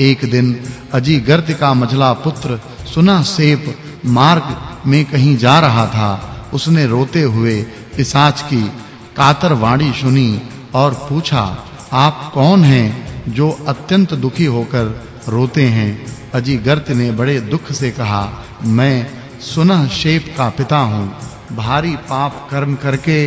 एक दिन अजीगर्त का मझला पुत्र सुना सेप मार्ग में कहीं जा रहा था। उसने रोते हुए पिशाच की कातर वाणी सुनी और पूछा, आप कौन हैं जो अत्यंत दुखी होकर रोते हैं? अजीगर्त ने बड़े दुख से कहा, मैं सुनह शेप का पिता हूँ। भारी पाप कर्म करके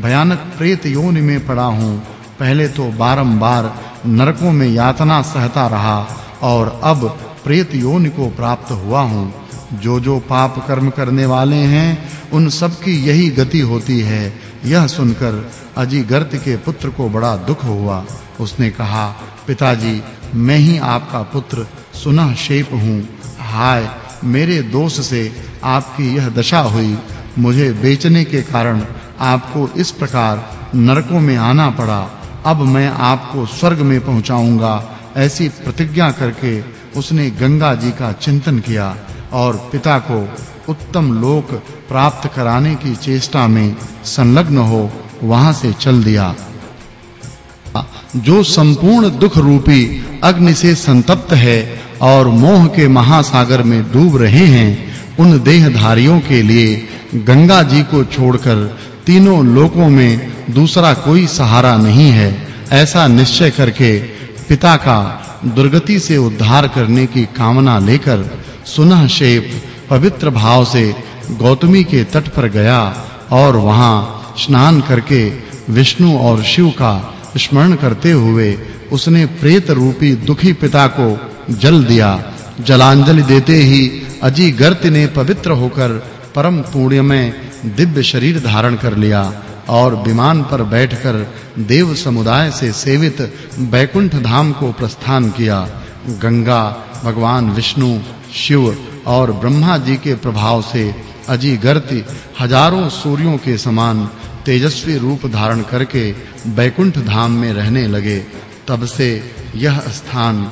भयानक प्रेत योनि में पड़ा हूँ। पहले तो बारंबार नरकों में यातना सहता रहा और अब प्रेत योनि को प्राप्त हुआ हूँ। जो जो पाप कर्म करने वाले हैं, उन सब की यही गति होती है। यह सुनकर अजीगर्त के पुत्र को बड़ा दुख हुआ। उसने कहा, पिताजी, मैं ही आपका पुत्र, सुनह शेप हूँ। हाय, मेरे दोष से आपकी यह दशा हुई। मुझे बेचने के कारण आपको इस प्रकार नरकों में आना पड़ा। अब मैं आपको स्वर्ग में पहुंचाऊँगा, ऐसी प्रतिज्ञा करके उसने गंगा जी का चिंतन किया और पिता को उत्तम लोक प्राप्त कराने की चेष्टा में संलग्न हो वहाँ से चल दिया। जो संपूर्ण दुख रूपी अग्नि से संतप्त है और मोह के महासागर में डूब रहे हैं, उन देहधारियों के लिए गंगा जी को छोड़कर तीनों लोकों में दूसरा कोई सहारा नहीं है। ऐसा निश्चय करके पिता का दुर्गति से उद्धार करने की कामना लेकर सुनह शेप पवित्र भाव से गौतमी के तट पर गया और वहाँ स्नान करके विष्णु और शिव का स्मरण करते हुए उसने प्रेत रूपी दुखी पिता को जल दिया। जलांजलि देते ही अजी गर्त ने पवित्र होकर परम पुण्य में दिव्य शरीर धारण कर लिया। और विमान पर बैठकर देव समुदाय से सेवित बैकुंठ धाम को प्रस्थान किया। गंगा, भगवान विष्णु, शिव और ब्रह्मा जी के प्रभाव से अजीगर्ति हज़ारों सूर्यों के समान तेजस्वी रूप धारण करके बैकुंठ धाम में रहने लगे। तब से यह स्थान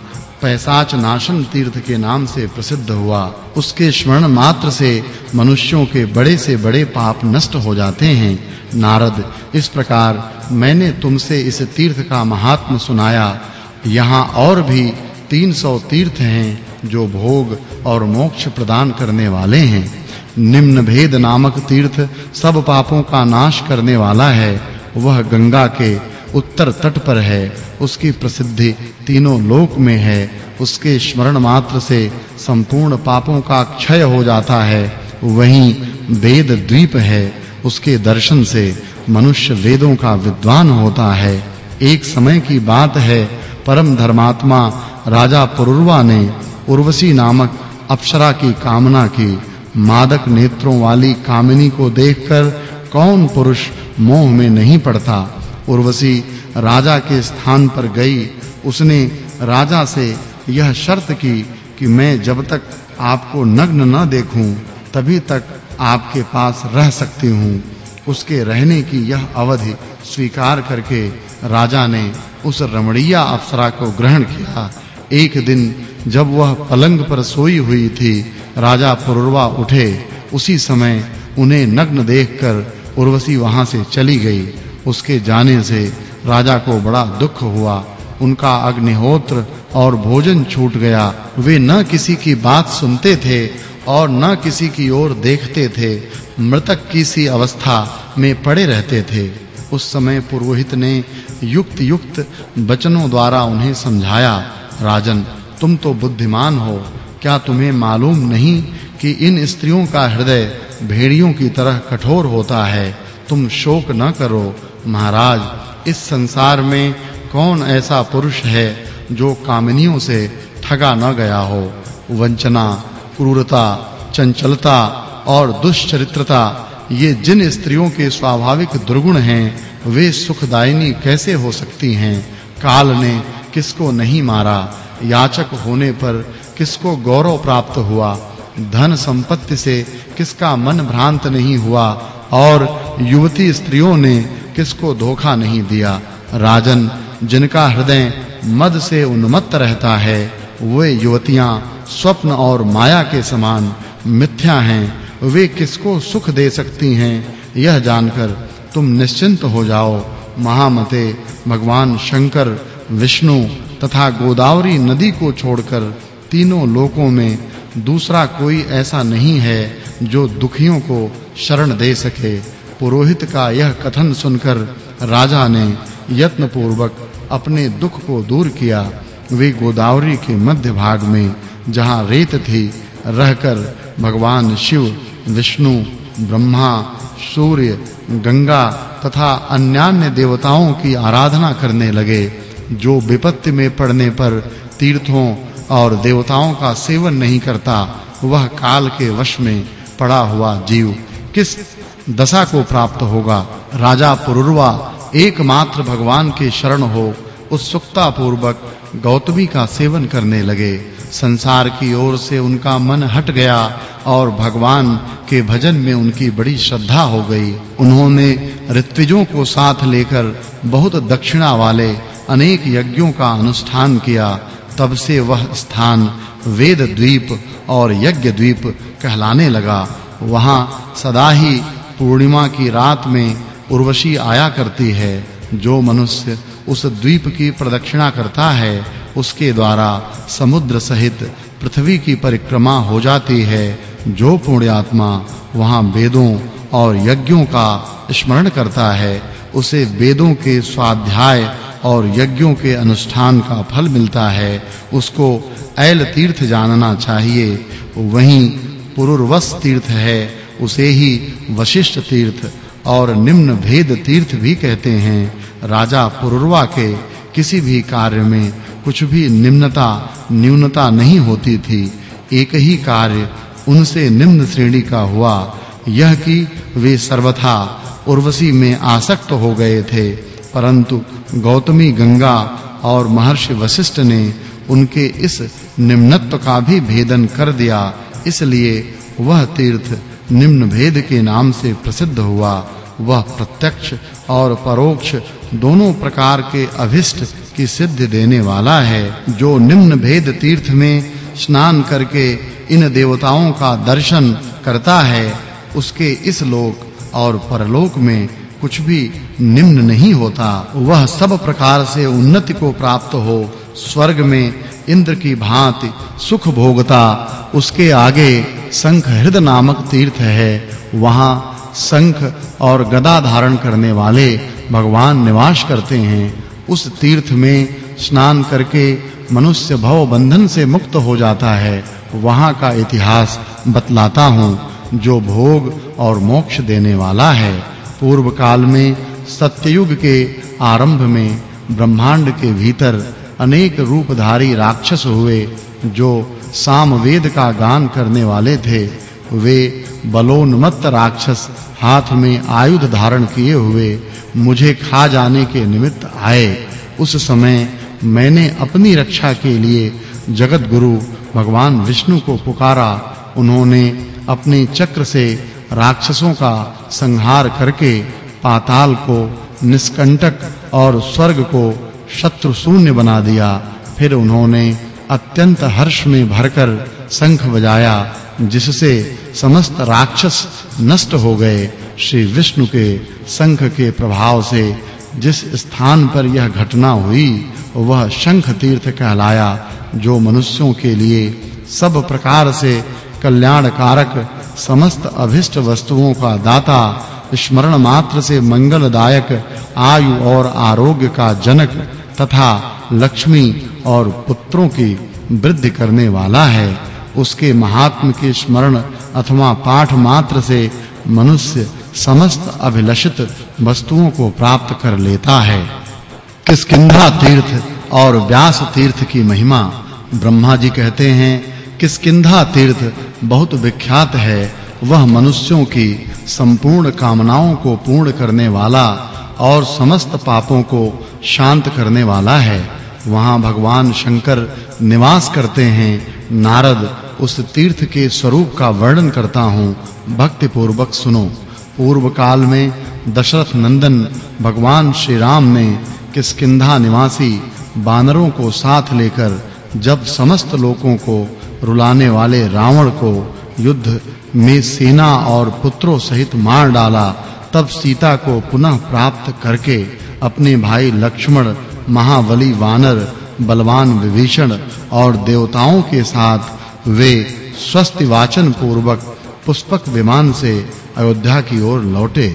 पैसाच नाशन तीर्थ के नाम से प्रसिद्ध हुआ। उसके स्मरण मात्र से मनुष्यों के बड़े से बड़े पाप नष्ट हो जाते हैं। नारद, इस प्रकार मैंने तुमसे इस तीर्थ का महात्म सुनाया। यहाँ और भी 300 तीर्थ हैं जो भोग और मोक्ष प्रदान करने वाले हैं। निम्न भेद नामक तीर्थ सब पापों का नाश करने वाला है। वह गंगा के उत्तर तट पर है। उसकी प्रसिद्धि तीनों लोक में है। उसके स्मरण मात्र से संपूर्ण पापों का क्षय हो जाता है। वहीं वेद द्वीप है। उसके दर्शन से मनुष्य वेदों का विद्वान होता है। एक समय की बात है, परम धर्मात्मा राजा पुरुरवा ने उर्वशी नामक अप्सरा की कामना की। मादक नेत्रों वाली कामिनी को देखकर कौन पुरुष मोह में नहीं पड़ता? उर्वशी राजा के स्थान पर गई। उसने राजा से यह शर्त की कि मैं जब तक आपको नग्न न देखूँ, तभी तक आपके पास रह सकती हूँ। उसके रहने की यह अवधि स्वीकार करके राजा ने उस रमणीय अप्सरा को ग्रहण किया। एक दिन जब वह पलंग पर सोई हुई थी, राजा पुरुरवा उठे। उसी समय उन्हें नग्न देखकर उर्वशी वहाँ से चली गई। उसके जाने से राजा को बड़ा दुख हुआ। उनका अग्निहोत्र और भोजन छूट गया। वे न किसी की बात सुनते थे और न किसी की ओर देखते थे, मृतक की सी अवस्था में पड़े रहते थे। उस समय पुरोहित ने युक्त युक्त वचनों द्वारा उन्हें समझाया, राजन, तुम तो बुद्धिमान हो। क्या तुम्हें मालूम नहीं कि इन स्त्रियों का हृदय भेड़ियों की तरह कठोर होता है? तुम शोक न करो। महाराज, इस संसार में कौन ऐसा पुरुष है जो कामनियों से ठगा न गया हो? वंचना क्रूरता, चंचलता और दुष्चरित्रता, ये जिन स्त्रियों के स्वाभाविक दुर्गुण हैं, वे सुखदायिनी कैसे हो सकती हैं? काल ने किसको नहीं मारा? याचक होने पर किसको गौरव प्राप्त हुआ? धन संपत्ति से किसका मन भ्रांत नहीं हुआ? और युवती स्त्रियों ने किसको धोखा नहीं दिया? राजन, जिनका हृदय मद से उन्मत्त रहता है, वे युवतियाँ स्वप्न और माया के समान मिथ्या हैं। वे किसको सुख दे सकती हैं? यह जानकर तुम निश्चिंत हो जाओ। महामते भगवान शंकर, विष्णु तथा गोदावरी नदी को छोड़कर तीनों लोकों में दूसरा कोई ऐसा नहीं है जो दुखियों को शरण दे सके। पुरोहित का यह कथन सुनकर राजा ने यत्न पूर्वक अपने दुख को दूर किया। वे गोदावरी के मध्य भाग में जहाँ रेत थी, रहकर भगवान शिव, विष्णु, ब्रह्मा, सूर्य, गंगा तथा अन्यान्य देवताओं की आराधना करने लगे, जो विपत्ति में पड़ने पर तीर्थों और देवताओं का सेवन नहीं करता, वह काल के वश में पड़ा हुआ जीव। किस दशा को प्राप्त होगा? राजा पुरुरवा एकमात्र भगवान के शरण हो उत्सुकता पूर्वक गौतमी का सेवन करने लगे। संसार की ओर से उनका मन हट गया और भगवान के भजन में उनकी बड़ी श्रद्धा हो गई। उन्होंने ऋत्विजों को साथ लेकर बहुत दक्षिणा वाले अनेक यज्ञों का अनुष्ठान किया। तब से वह स्थान वेद द्वीप और यज्ञ द्वीप कहलाने लगा। वहाँ सदा ही पूर्णिमा की रात में उर्वशी आया करती है। जो मनुष्य उस द्वीप की प्रदक्षिणा करता है उसके द्वारा समुद्र सहित पृथ्वी की परिक्रमा हो जाती है। जो पुण्यात्मा वहाँ वेदों और यज्ञों का स्मरण करता है, उसे वेदों के स्वाध्याय और यज्ञों के अनुष्ठान का फल मिलता है। उसको ऐल तीर्थ जानना चाहिए। वहीं पुरुरवस तीर्थ है, उसे ही वशिष्ठ तीर्थ और निम्न भेद तीर्थ भी कहते हैं। राजा पुरुरवा के किसी भी कार्य में कुछ भी निम्नता, न्यूनता नहीं होती थी। एक ही कार्य उनसे निम्न श्रेणी का हुआ। यह कि वे सर्वथा उर्वशी में आसक्त हो गए थे। परंतु गौतमी गंगा और महर्षि वशिष्ठ ने उनके इस निम्नत्व का भी भेदन कर दिया। इसलिए वह तीर्थ निम्न भेद के नाम से प्रसिद्ध हुआ। वह प्रत्यक्ष और परोक्ष दोनों प्रकार के अभिष्ट की सिद्धि देने वाला है, जो निम्न भेद तीर्थ में स्नान करके इन देवताओं का दर्शन करता है, उसके इस लोक और परलोक में कुछ भी निम्न नहीं होता। वह सब प्रकार से उन्नति को प्राप्त हो, स्वर्ग में इंद्र की भांति सुख भोगता, उसके आगे शंख हृद नामक तीर्थ है, वहाँ शंख और गदा धारण करने वाले भगवान निवास करते हैं। उस तीर्थ में स्नान करके मनुष्य भव बंधन से मुक्त हो जाता है, वहाँ का इतिहास बतलाता हूँ, जो भोग और मोक्ष देने वाला है। पूर्व काल में सत्ययुग के आरंभ में ब्रह्मांड के भीतर अनेक रूपधारी राक्षस हुए, जो सामवेद का गान करने वाले थे। वे बलोन्मत्त राक्षस हाथ में आयुध धारण किए हुए मुझे खा जाने के निमित्त आए। उस समय मैंने अपनी रक्षा के लिए जगत गुरु भगवान विष्णु को पुकारा। उन्होंने अपने चक्र से राक्षसों का संहार करके पाताल को, निष्कंटक और स्वर्ग को शत्रु शून्य बना दिया। फिर उन्होंने अत्यंत हर्ष में भरकर शंख बजाया। जिससे समस्त राक्षस नष्ट हो गए श्री विष्णु के शंख के प्रभाव से जिस स्थान पर यह घटना हुई, वह शंख तीर्थ कहलाया, जो मनुष्यों के लिए सब प्रकार से कल्याणकारक समस्त अभिष्ट वस्तुओं का दाता, स्मरण मात्र से मंगलदायक, आयु और आरोग्य का जनक तथा लक्ष्मी और पुत्रों की वृद्धि करने वाला है। उसके महात्म के स्मरण अथवा पाठ मात्र से मनुष्य समस्त अभिलषित वस्तुओं को प्राप्त कर लेता है। किसकिंधा तीर्थ और व्यास तीर्थ की महिमा? ब्रह्मा जी कहते हैं किसकिंधा तीर्थ बहुत विख्यात है, वह मनुष्यों की संपूर्ण कामनाओं को पूर्ण करने वाला और समस्त पापों को शांत करने वाला है। वहाँ भगवान शंकर निवास करते हैं, नारद उस तीर्थ के स्वरूप का वर्णन करता हूँ। भक्ति पूर्वक सुनो। पूर्व काल में दशरथ नंदन भगवान श्री राम ने किसकिंधा निवासी बानरों को साथ लेकर जब समस्त लोगों को रुलाने वाले रावण को युद्ध में सेना और पुत्रों सहित मार डाला, तब सीता को पुनः प्राप्त करके अपने भाई लक्ष्मण, महाबली वानर, बलवान विभीषण और देवताओं के साथ वे स्वस्ति वाचन पूर्वक पुष्पक विमान से अयोध्या की ओर लौटे।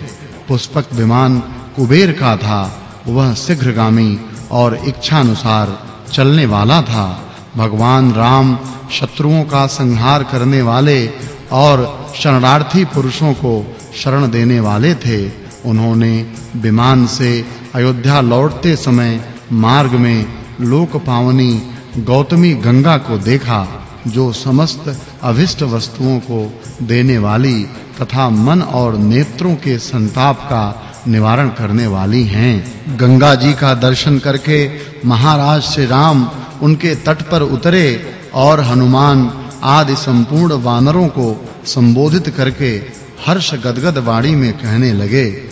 पुष्पक विमान कुबेर का था, वह शीघ्रगामी और इच्छा अनुसार चलने वाला था। भगवान राम शत्रुओं का संहार करने वाले और शरणार्थी पुरुषों को शरण देने वाले थे। उन्होंने विमान से अयोध्या लौटते समय मार्ग में लोक पावनी गौतमी गंगा को देखा। जो समस्त अभिष्ट वस्तुओं को देने वाली तथा मन और नेत्रों के संताप का निवारण करने वाली हैं। गंगा जी का दर्शन करके महाराज श्री राम उनके तट पर उतरे और हनुमान आदि संपूर्ण वानरों को संबोधित करके हर्ष गदगद वाणी में कहने लगे।